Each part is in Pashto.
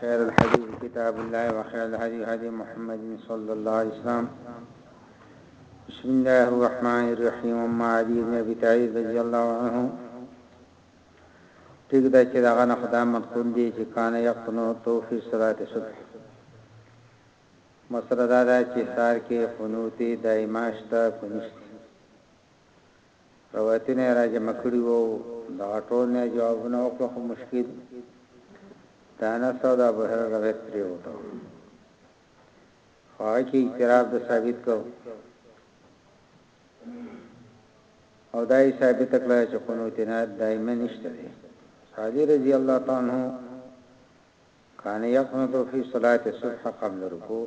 خير الحديث كتاب الله وخير الهدي هدي محمد صلى الله عليه وسلم بسم الله الرحمن الرحيم وما علي بن ابي طالب رضي الله عنه ټیک دا چې داغه نه خدای منقول دي چې کان یقنو تو فی صلات صبح مسره دا دا چې سار کې قنوت دایمه شته کنيشت روایتونه یې راجمع کړي وو، دغه ټول نه یې جوابونه وکړل خو مشکل د انس او د ابوهریره روایت پریوته وو خو هغه کې اضطراب د ثابت کو او دا یې ثابت کړه چې قنوت نه دایمه نشته دی علي رضی الله تعالی عنہ کان یقنط فی صلاه الصبح قبل رکوع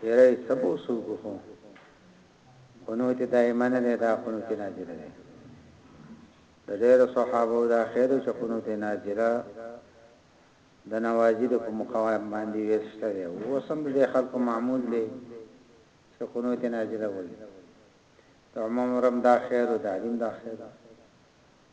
ډیری څه به اوس وګورو قنوت دائمه نه ده دا قنوت نازله ده د ډېر صحابه دا خیر چې قنوت نازله د نوازید په مقام باندې وسته ده او سم د خلکو معمول دی چې قنوت نازله وایي د عمرم دا خیر او د علم دا خیر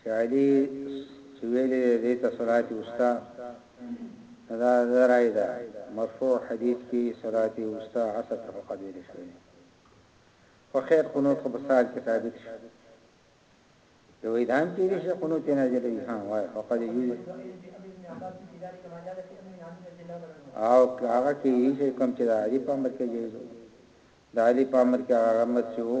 چې علي چې ویلي دی دی ته صلات وسطی نو دا د ده رای ده، مرفوع حدیث کې صلات وسطی عصر ته فقط ویل شوی دی خو خیر قنوت خو په څه حال کې ثابت شو یو وایي دا هم کېدای شي قنوت نازله وي ها وایي فقط یوز او هغه کې یې چې کوم چې د علي په امر کې جایز د علي په امر کې هغه امر چې وو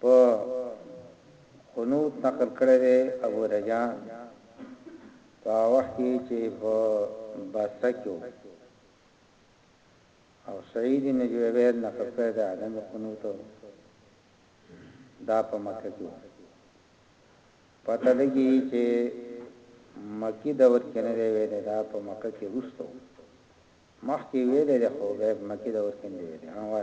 په قنوت نقل کړی دی ابو رجاء په هغه وخت کې چې په بصره کې و او سعید بن جبیر نقل کړی دی عدم قنوت دا په مکه کې و پته لګي چې مکی دور کې نه دی ویل دا په مکه کې وستو مخکې ویل دی خو به مکی دور کې نه دی ویل هغه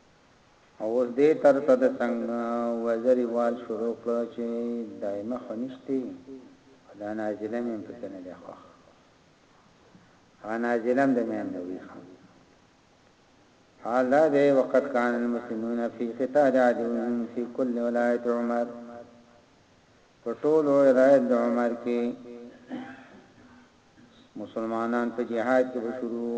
او اوس دې تر ته د سنګ وزري وال شروع کړ چې دايمه خو نشته او دا نازله مې هم پکې نه دی خوښ هغه نازله هم د مين نه وي خان حال دا دی وقت کان المسلمون فی قتال عدوهم فی کل ولایت عمر په ټول ولایت د عمر کې مسلمانان په جهاد کې شروع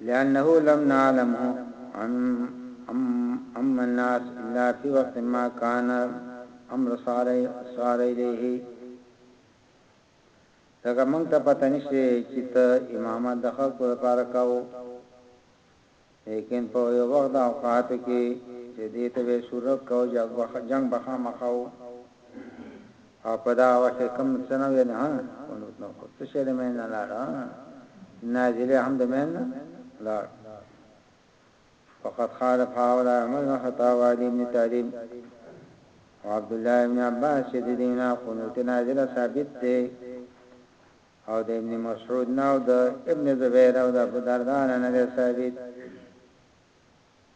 لأنه لم نعلمه عم الناس الا في وقت ما كان الامر صار اليه ځکه موږ ته پته نشته چې ته امامت د خلکو لپاره کاو لیکن په یو وخت د اوقاتو کې چې دې ته به صورت کاو جنگ بخا مخاو او په دغه وخت کې کوم څه نه ویل ها قنوت نه خو څه شی د مین نه لاړ نازله هم د مین نه لاړ فقط خالف هاولا عمر بن خطاب علی بن طالب او عبد الله ابن عباس چې د دینه قنوت نازله ثابت دی او د ابن مسعود نه او د ابن زبیر او د ابو دردان نه ثابت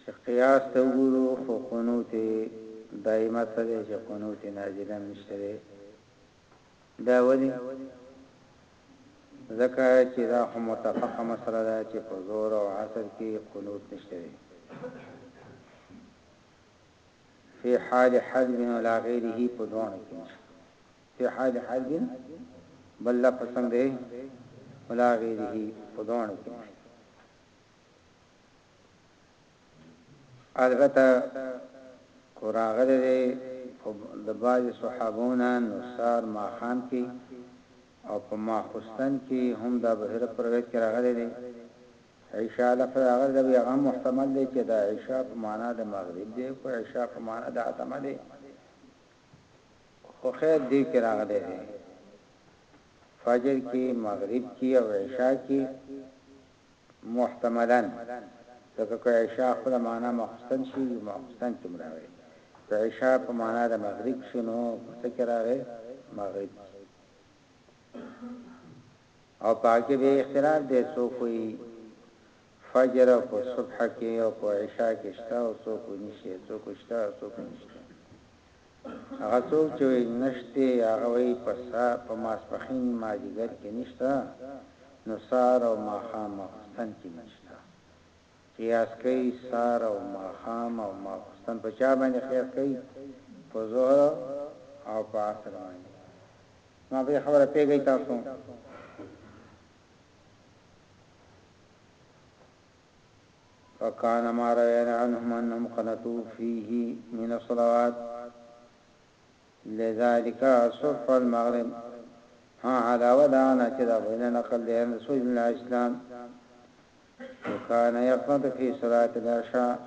چې قياس ته وګورو خو قنوت دائمه څه دی چې قنوت نازله هم نشته دی دا ولې ځکه چې دا خو متفقه مسله ده چې په ظهر او عصر کې قنوت نشته دی فی حال حذف ولا غیره په دوانو کې نشته فی حال حذف بل لفظ څنګه دی ولا غیره په دوانو کې نشته البته که راغلی دی خو د بعضې صحابو نه نو سهار ماښام کې او په ماخوستن کې هم دا بحیره په روایت کې راغلی دی عشاء لفظ راغلی دی هغه هم محتمل دی چې دا عشاء په معنا د مغرب دی که عشاء په معنا د عتمه دی خو خیر دی کې راغلی دی فجر کې مغرب کې او عشاء کې محتملاً، ځکه که عشاء خپله معنی ماخستن شي، وي ماخستن کې هم راغلي، که عشاء په معنی د مغرب شي نو په څه کې راغلي؟ مغرب کې. او په هغه کې بیا اختلاف دی، څوک وایي فجر په صبح کې او په عشاء کې شته او څوک وایي نشته، څوک وایي شته او څوک وایي نشته. هغه څوک چې وایي نشته هغه وایي په سهار، په ماسپښین، مازیګر کې نشته نو سهار او ماښام، ماخوستن کې نشته. قیاس کوي سهار او ماښام او ماخوستن په چا باندې قیاس کوي؟ په ظهر او په عصر باندې. زما په دې خبره پوهیږئ تاسو؟ وكان ما رأينا عنهم أنهم قنطوا فيه من الصلوات لذلك صرف المغرب ها على ودعنا كذا وإلى نقل لأن رسول الله الإسلام وكان يقنط في صلاة العشاء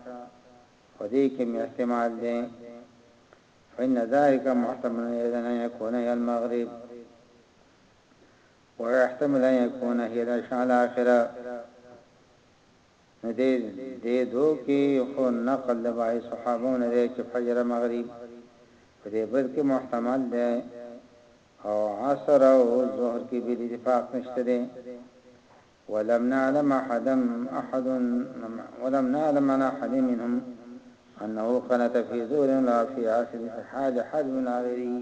من احتمال دين فإن ذلك محتمل أن يكون هي المغرب ويحتمل ان يكون هي العشاء الاخره نو دې دې دو کې خو نقل د باي صحابو نه دی چې فجر مغرب په دې بل کې محتمل دی او عصر او ظهر کې بل اتفاق نشته دی ولم نعلم احد احد ولم نعلم عن احد منهم انه قنت في زور لا في عصر في حال حد من غيره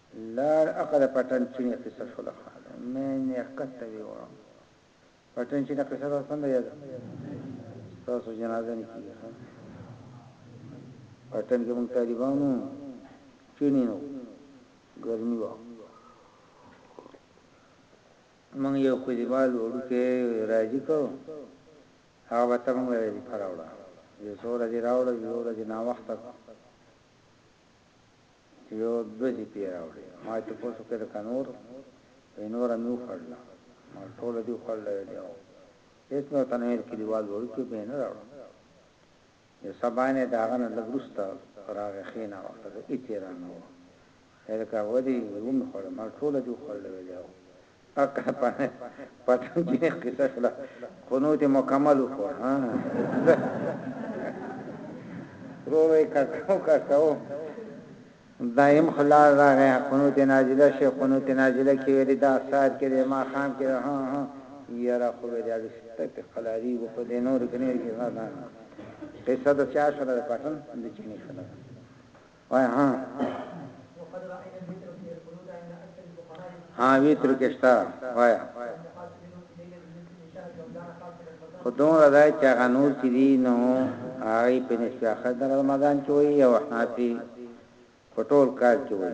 لار اقه د پټن چینی قصه شوله خاله مې نیقت ته وی وړم پټن چینی قصه تاسو هم یاد تاسو جنازه نه کیږي پټن کې مونږ طالبانو چینی نو ګرمي و مونږ یو کلیوال وړو کې راځي کو هغه وته مونږ راځي پراوړه یو څوره دی راوړه یو ورځ نه وخت یو دوه دي پی راوړي ما ته پوسو کې د کنور وې نور مې وخړله ما ټول دي وخړله وې دی او هیڅ مې وته نه ویل کې دیوال وړو کې به نه راوړم د سبانه داغه نه لګرسته راغه خینا وخت د ایتیرانو خیر کا ودی ومه خړ ما ټول دي وخړله وې دی او اکا په پتنګ کې مې قصه شوله قنوت یې مکمل وکړ ها ورور یې کاکاو کاکاو دایم خلال راغی قنوت نازله شو قنوت نازله کې ویلي دا سار کې د ما خام کې ها ها یاره خو به دا ستک خلاري وو په دې نور کې نه کې نه قصه د چا شوله د پتنګ د چینی شوله وای ها ها ویتر کې شتا وای خو دومره دا چې هغه نور چې دي نو هغه په نسبت اخر د رمضان کې وي او حنافي په ټول کال کې وي